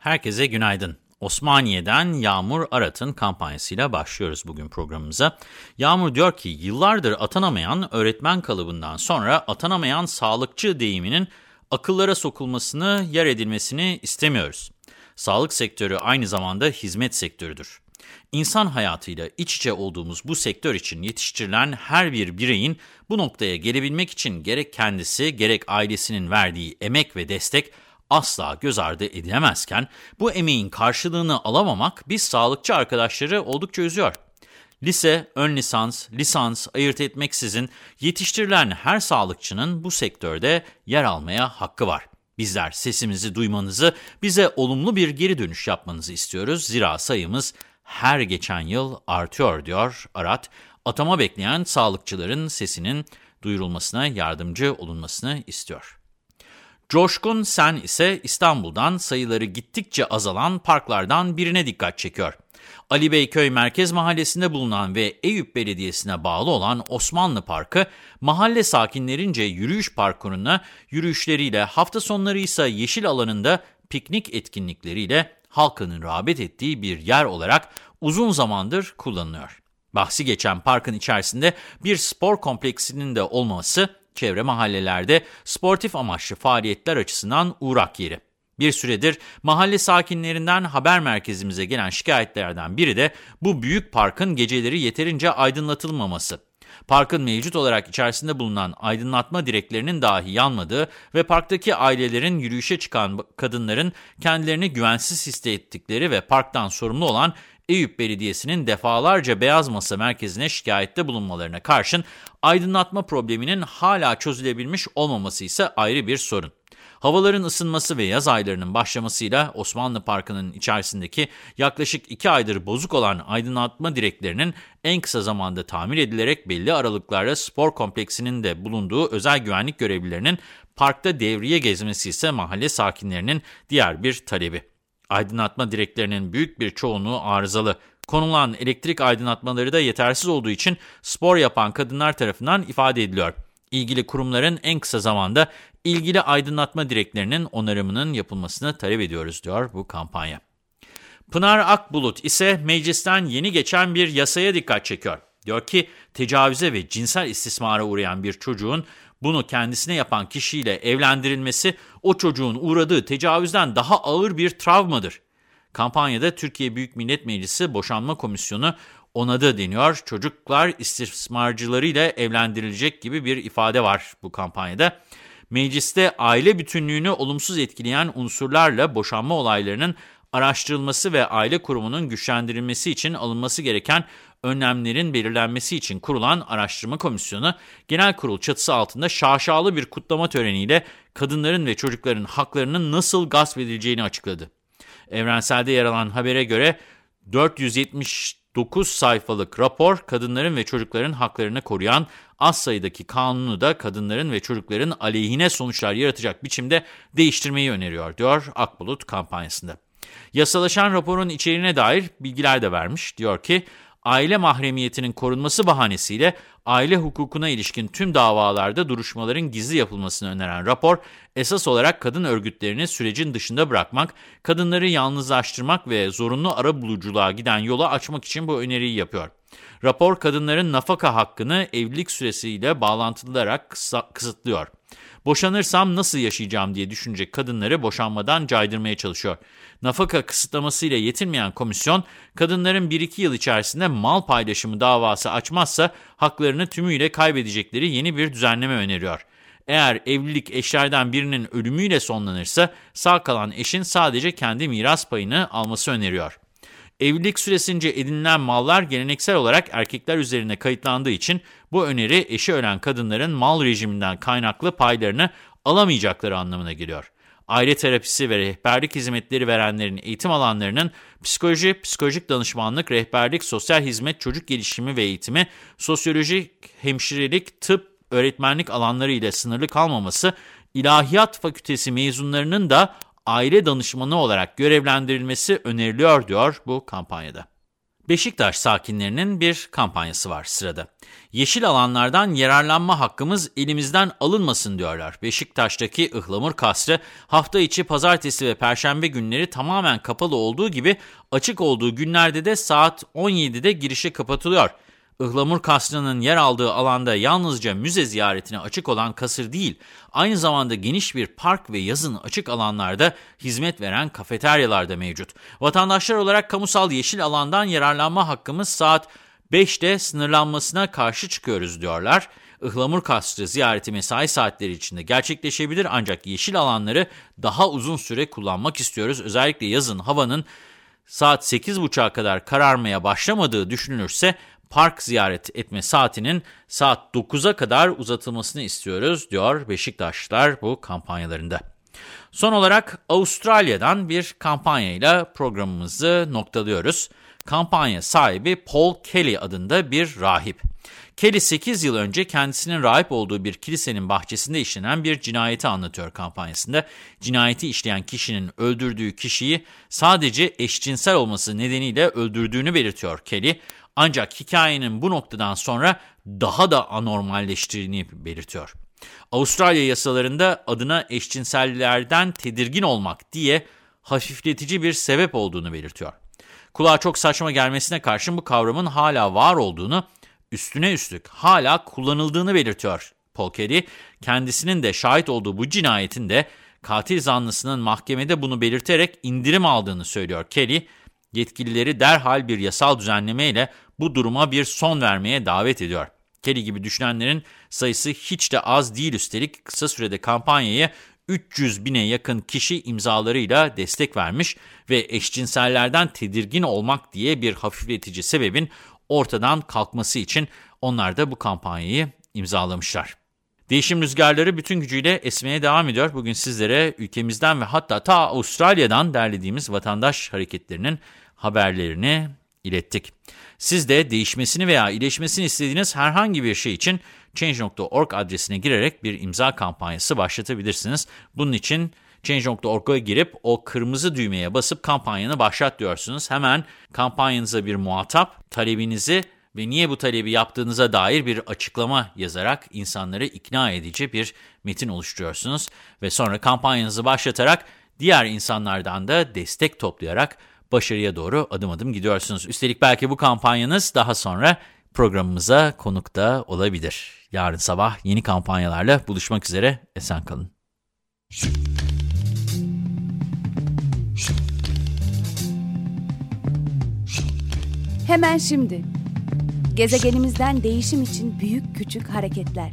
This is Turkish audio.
Herkese günaydın. Osmaniye'den Yağmur Arat'ın kampanyasıyla başlıyoruz bugün programımıza. Yağmur diyor ki yıllardır atanamayan öğretmen kalıbından sonra atanamayan sağlıkçı deyiminin akıllara sokulmasını, yer edilmesini istemiyoruz. Sağlık sektörü aynı zamanda hizmet sektörüdür. İnsan hayatıyla iç içe olduğumuz bu sektör için yetiştirilen her bir bireyin bu noktaya gelebilmek için gerek kendisi gerek ailesinin verdiği emek ve destek asla göz ardı edilemezken bu emeğin karşılığını alamamak biz sağlıkçı arkadaşları oldukça üzüyor. Lise, ön lisans, lisans ayırt etmeksizin yetiştirilen her sağlıkçının bu sektörde yer almaya hakkı var. Bizler sesimizi duymanızı, bize olumlu bir geri dönüş yapmanızı istiyoruz. Zira sayımız her geçen yıl artıyor diyor Arat. Atama bekleyen sağlıkçıların sesinin duyurulmasına yardımcı olunmasını istiyor. Coşkun Sen ise İstanbul'dan sayıları gittikçe azalan parklardan birine dikkat çekiyor. Ali Beyköy Merkez Mahallesi'nde bulunan ve Eyüp Belediyesi'ne bağlı olan Osmanlı Parkı, mahalle sakinlerince yürüyüş parkuruna yürüyüşleriyle hafta sonları ise yeşil alanında piknik etkinlikleriyle halkının rağbet ettiği bir yer olarak uzun zamandır kullanılıyor. Bahsi geçen parkın içerisinde bir spor kompleksinin de olması çevre mahallelerde sportif amaçlı faaliyetler açısından uğrak yeri. Bir süredir mahalle sakinlerinden haber merkezimize gelen şikayetlerden biri de bu büyük parkın geceleri yeterince aydınlatılmaması. Parkın mevcut olarak içerisinde bulunan aydınlatma direklerinin dahi yanmadığı ve parktaki ailelerin yürüyüşe çıkan kadınların kendilerini güvensiz hissettikleri ve parktan sorumlu olan Eyüp Belediyesi'nin defalarca Beyaz Masa merkezine şikayette bulunmalarına karşın aydınlatma probleminin hala çözülebilmiş olmaması ise ayrı bir sorun. Havaların ısınması ve yaz aylarının başlamasıyla Osmanlı Parkı'nın içerisindeki yaklaşık 2 aydır bozuk olan aydınlatma direklerinin en kısa zamanda tamir edilerek belli aralıklarla spor kompleksinin de bulunduğu özel güvenlik görevlilerinin parkta devriye gezmesi ise mahalle sakinlerinin diğer bir talebi. Aydınlatma direklerinin büyük bir çoğunluğu arızalı. Konulan elektrik aydınlatmaları da yetersiz olduğu için spor yapan kadınlar tarafından ifade ediliyor. İlgili kurumların en kısa zamanda ilgili aydınlatma direklerinin onarımının yapılmasını talep ediyoruz diyor bu kampanya. Pınar Akbulut ise meclisten yeni geçen bir yasaya dikkat çekiyor. Diyor ki tecavüze ve cinsel istismara uğrayan bir çocuğun bunu kendisine yapan kişiyle evlendirilmesi o çocuğun uğradığı tecavüzden daha ağır bir travmadır. Kampanyada Türkiye Büyük Millet Meclisi Boşanma Komisyonu onadı deniyor. Çocuklar istismarcılarıyla evlendirilecek gibi bir ifade var bu kampanyada. Mecliste aile bütünlüğünü olumsuz etkileyen unsurlarla boşanma olaylarının araştırılması ve aile kurumunun güçlendirilmesi için alınması gereken önlemlerin belirlenmesi için kurulan araştırma komisyonu, genel kurul çatısı altında şaşalı bir kutlama töreniyle kadınların ve çocukların haklarının nasıl gasp edileceğini açıkladı. Evrenselde yer alan habere göre 479 sayfalık rapor kadınların ve çocukların haklarını koruyan az sayıdaki kanunu da kadınların ve çocukların aleyhine sonuçlar yaratacak biçimde değiştirmeyi öneriyor, diyor Akbulut kampanyasında. Yasalaşan raporun içeriğine dair bilgiler de vermiş. Diyor ki, aile mahremiyetinin korunması bahanesiyle aile hukukuna ilişkin tüm davalarda duruşmaların gizli yapılmasını öneren rapor, esas olarak kadın örgütlerini sürecin dışında bırakmak, kadınları yalnızlaştırmak ve zorunlu arabuluculuğa giden yolu açmak için bu öneriyi yapıyor. Rapor, kadınların nafaka hakkını evlilik süresiyle bağlantılılarak kısıtlıyor. Boşanırsam nasıl yaşayacağım diye düşünecek kadınları boşanmadan caydırmaya çalışıyor. Nafaka kısıtlamasıyla yetinmeyen komisyon, kadınların 1-2 yıl içerisinde mal paylaşımı davası açmazsa haklarını tümüyle kaybedecekleri yeni bir düzenleme öneriyor. Eğer evlilik eşlerden birinin ölümüyle sonlanırsa sağ kalan eşin sadece kendi miras payını alması öneriyor. Evlilik süresince edinilen mallar geleneksel olarak erkekler üzerine kayıtlandığı için bu öneri eşi ölen kadınların mal rejiminden kaynaklı paylarını alamayacakları anlamına geliyor. aile terapisi ve rehberlik hizmetleri verenlerin eğitim alanlarının psikoloji, psikolojik danışmanlık, rehberlik, sosyal hizmet, çocuk gelişimi ve eğitimi, sosyoloji, hemşirelik, tıp, öğretmenlik alanları ile sınırlı kalmaması, ilahiyat fakültesi mezunlarının da aile danışmanı olarak görevlendirilmesi öneriliyor diyor bu kampanyada. Beşiktaş sakinlerinin bir kampanyası var sırada. Yeşil alanlardan yararlanma hakkımız elimizden alınmasın diyorlar. Beşiktaş'taki ıhlamur kasrı hafta içi pazartesi ve perşembe günleri tamamen kapalı olduğu gibi açık olduğu günlerde de saat 17'de girişi kapatılıyor. Ihlamur Kasrı'nın yer aldığı alanda yalnızca müze ziyaretine açık olan kasır değil, aynı zamanda geniş bir park ve yazın açık alanlarda hizmet veren kafeteryalar da mevcut. Vatandaşlar olarak kamusal yeşil alandan yararlanma hakkımız saat 5'te sınırlanmasına karşı çıkıyoruz diyorlar. Ihlamur Kasrı ziyareti mesai saatleri içinde gerçekleşebilir ancak yeşil alanları daha uzun süre kullanmak istiyoruz. Özellikle yazın havanın saat 8.30'a kadar kararmaya başlamadığı düşünülürse park ziyaret etme saatinin saat 9'a kadar uzatılmasını istiyoruz diyor Beşiktaşlılar bu kampanyalarında. Son olarak Avustralya'dan bir kampanyayla programımızı noktalıyoruz. Kampanya sahibi Paul Kelly adında bir rahip. Kelly 8 yıl önce kendisinin rahip olduğu bir kilisenin bahçesinde işlenen bir cinayeti anlatıyor kampanyasında. Cinayeti işleyen kişinin öldürdüğü kişiyi sadece eşcinsel olması nedeniyle öldürdüğünü belirtiyor Kelly. Ancak hikayenin bu noktadan sonra daha da anormalleştiğini belirtiyor. Avustralya yasalarında adına eşcinsellerden tedirgin olmak diye hafifletici bir sebep olduğunu belirtiyor. Kulağa çok saçma gelmesine karşın bu kavramın hala var olduğunu, üstüne üstlük hala kullanıldığını belirtiyor Kelly. Kendisinin de şahit olduğu bu cinayetin de katil zanlısının mahkemede bunu belirterek indirim aldığını söylüyor Kelly yetkilileri derhal bir yasal düzenlemeyle bu duruma bir son vermeye davet ediyor. Kelly gibi düşünenlerin sayısı hiç de az değil üstelik kısa sürede kampanyaya 300 bine yakın kişi imzalarıyla destek vermiş ve eşcinsellerden tedirgin olmak diye bir hafifletici sebebin ortadan kalkması için onlar da bu kampanyayı imzalamışlar. Değişim rüzgarları bütün gücüyle esmeye devam ediyor. Bugün sizlere ülkemizden ve hatta ta Avustralya'dan derlediğimiz vatandaş hareketlerinin haberlerini ilettik. Siz de değişmesini veya iyileşmesini istediğiniz herhangi bir şey için Change.org adresine girerek bir imza kampanyası başlatabilirsiniz. Bunun için Change.org'a girip o kırmızı düğmeye basıp kampanyanı başlat diyorsunuz. Hemen kampanyanıza bir muhatap, talebinizi ve niye bu talebi yaptığınıza dair bir açıklama yazarak insanları ikna edici bir metin oluşturuyorsunuz. Ve sonra kampanyanızı başlatarak diğer insanlardan da destek toplayarak başarıya doğru adım adım gidiyorsunuz. Üstelik belki bu kampanyanız daha sonra programımıza konuk da olabilir. Yarın sabah yeni kampanyalarla buluşmak üzere. Esen kalın. Hemen şimdi. Gezegenimizden değişim için büyük küçük hareketler.